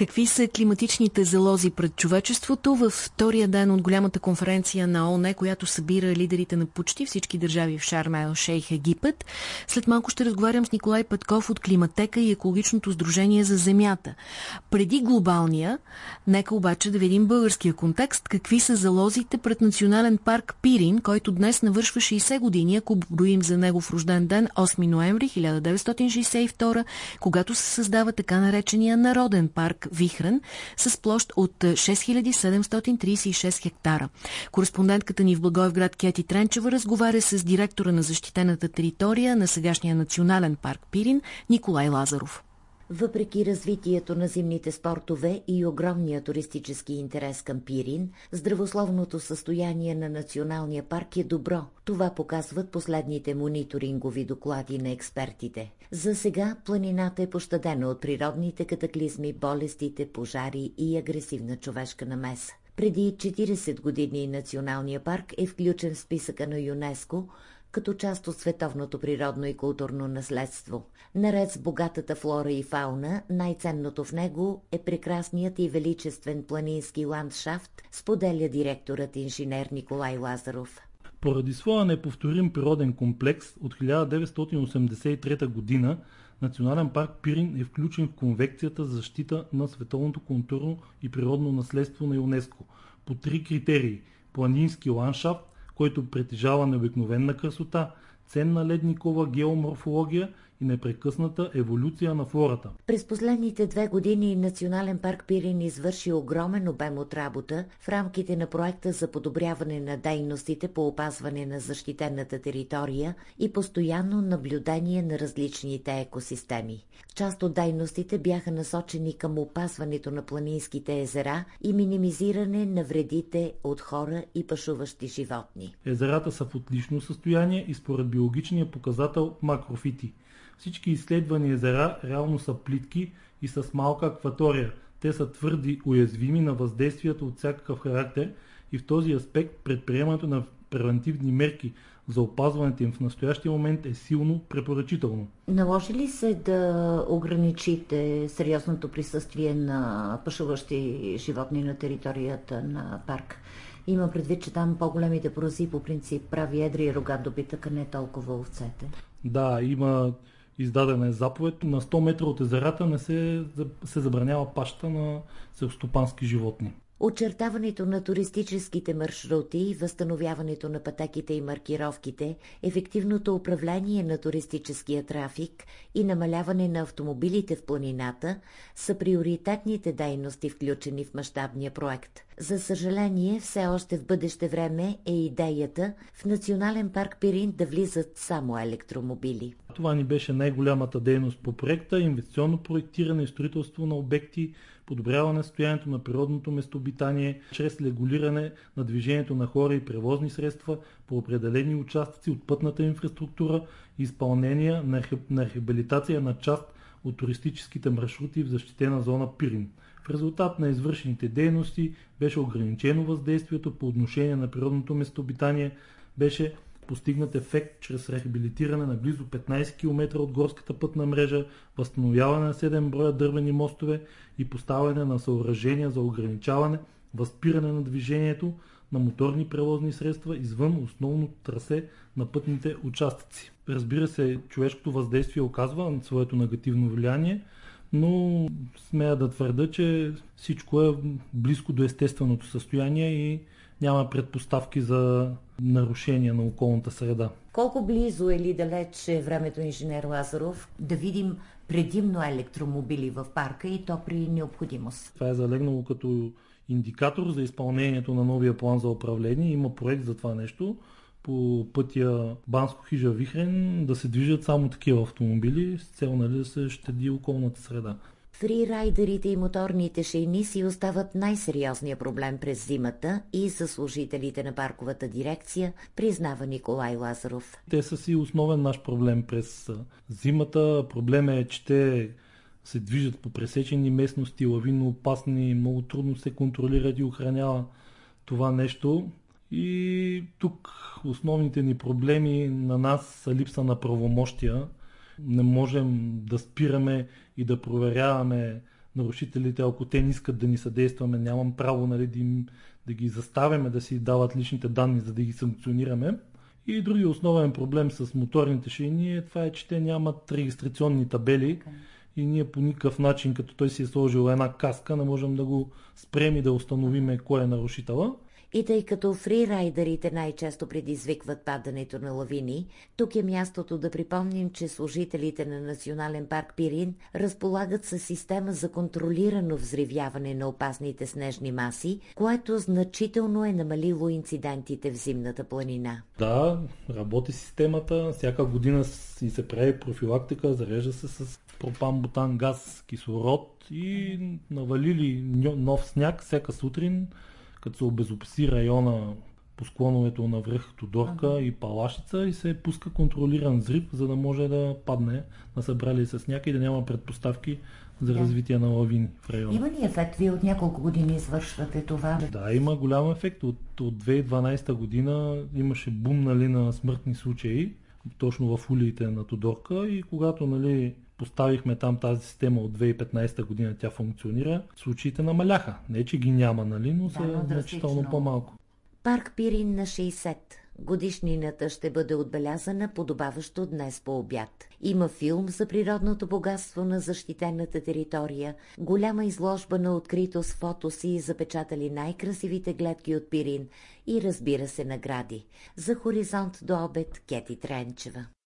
Какви са климатичните залози пред човечеството във втория ден от голямата конференция на ОНЕ, която събира лидерите на почти всички държави в Шармел Шейх Египет? След малко ще разговарям с Николай Петков от Климатека и Екологичното сдружение за Земята. Преди глобалния, нека обаче да видим българския контекст. Какви са залозите пред Национален парк Пирин, който днес навършва 60 години, ако броим за негов рожден ден 8 ноември 1962, когато се създава така наречения Народен парк Вихрен с площ от 6736 хектара. Кореспондентката ни в Благоевград Кети Тренчева разговаря с директора на защитената територия на сегашния национален парк Пирин Николай Лазаров. Въпреки развитието на зимните спортове и огромния туристически интерес към Пирин, здравословното състояние на националния парк е добро. Това показват последните мониторингови доклади на експертите. За сега планината е пощадена от природните катаклизми, болестите, пожари и агресивна човешка намеса. Преди 40 години Националния парк е включен в списъка на ЮНЕСКО, като част от световното природно и културно наследство. Наред с богатата флора и фауна, най-ценното в него е прекрасният и величествен планински ландшафт, споделя директорът инженер Николай Лазаров. Поради своя неповторим природен комплекс от 1983 година Национален парк Пирин е включен в Конвекцията за защита на световното културно и природно наследство на ЮНЕСКО по три критерии – планински ландшафт, който притежава необикновена красота, ценна ледникова геоморфология и непрекъсната еволюция на флората. През последните две години Национален парк Пирин извърши огромен обем от работа в рамките на проекта за подобряване на дейностите по опазване на защитената територия и постоянно наблюдение на различните екосистеми. Част от дейностите бяха насочени към опазването на планинските езера и минимизиране на вредите от хора и пашуващи животни. Езерата са в отлично състояние и според биологичния показател макрофити – всички изследвани езера реално са плитки и с малка акватория. Те са твърди, уязвими на въздействието от всякакъв характер и в този аспект предприемането на превентивни мерки за опазването им в настоящия момент е силно препоръчително. Наложи ли се да ограничите сериозното присъствие на пъшуващи животни на територията на парк? Има предвид, че там по-големите порози по принцип прави едри рогат добитък, а не толкова овцете. Да, има издадена е заповед. На 100 метра от езерата не се, се забранява паща на селстопански животни. Очертаването на туристическите маршрути, възстановяването на пътеките и маркировките, ефективното управление на туристическия трафик и намаляване на автомобилите в планината са приоритетните дейности, включени в мащабния проект. За съжаление, все още в бъдеще време е идеята в Национален парк Пирин да влизат само електромобили. Това ни беше най-голямата дейност по проекта – инвестиционно проектиране и строителство на обекти, подобряване на състоянието на природното местообитание, чрез регулиране на движението на хора и превозни средства по определени участъци от пътната инфраструктура изпълнение на рехабилитация на част от туристическите маршрути в защитена зона Пирин. В резултат на извършените дейности беше ограничено въздействието по отношение на природното местообитание, беше постигнат ефект чрез рехабилитиране на близо 15 км от горската пътна мрежа, възстановяване на 7 броя дървени мостове и поставяне на съоръжения за ограничаване, възпиране на движението на моторни превозни средства извън основното трасе на пътните участъци. Разбира се, човешкото въздействие оказва своето негативно влияние, но смея да твърда, че всичко е близко до естественото състояние и няма предпоставки за нарушения на околната среда. Колко близо или далеч е времето инженер Лазаров да видим предимно електромобили в парка и то при необходимост? Това е залегнало като индикатор за изпълнението на новия план за управление. Има проект за това нещо по пътя Банско хижа Вихрен да се движат само такива автомобили с цел нали, да се щади околната среда. Фрирайдерите и моторните шейни си остават най-сериозния проблем през зимата и за служителите на парковата дирекция, признава Николай Лазаров. Те са си основен наш проблем през зимата. Проблем е, че те се движат по пресечени местности, лавинно опасни, много трудно се контролират и охранява това нещо. И тук основните ни проблеми на нас са липса на правомощия. Не можем да спираме и да проверяваме нарушителите, ако те не искат да ни съдействаме, нямам право нали, да, им, да ги заставяме да си дават личните данни, за да ги санкционираме. И други основен проблем с моторните шейни е това е, че те нямат регистрационни табели и ние по никакъв начин, като той си е сложил една каска, не можем да го спрем и да установиме кой е нарушителя. И тъй като фрирайдерите най-често предизвикват падането на лавини, тук е мястото да припомним, че служителите на Национален парк Пирин разполагат със система за контролирано взривяване на опасните снежни маси, което значително е намалило инцидентите в зимната планина. Да, работи системата, всяка година си се прави профилактика, зарежда се с пропан, бутан, газ, кислород и навалили нов сняг всяка сутрин като се обезопаси района по склоновето на връх Тодорка ага. и Палашица и се пуска контролиран зрив, за да може да падне на събрали се сняг и да няма предпоставки за да. развитие на лавини в района. Има ли ефект? Вие от няколко години извършвате това? Да, има голям ефект. От, от 2012 година имаше бум нали, на смъртни случаи, точно в улиите на Тодорка и когато нали, поставихме там тази система от 2015 година, тя функционира, случаите намаляха. Не, че ги няма, нали, но да, са значително по-малко. Парк Пирин на 60. Годишнината ще бъде отбелязана подобаващо днес по обяд. Има филм за природното богатство на защитената територия, голяма изложба на открито с фотоси, запечатали най-красивите гледки от Пирин и разбира се награди. За хоризонт до обед Кети Тренчева.